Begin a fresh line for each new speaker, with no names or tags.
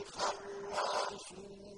الْخَرَّاصُونَ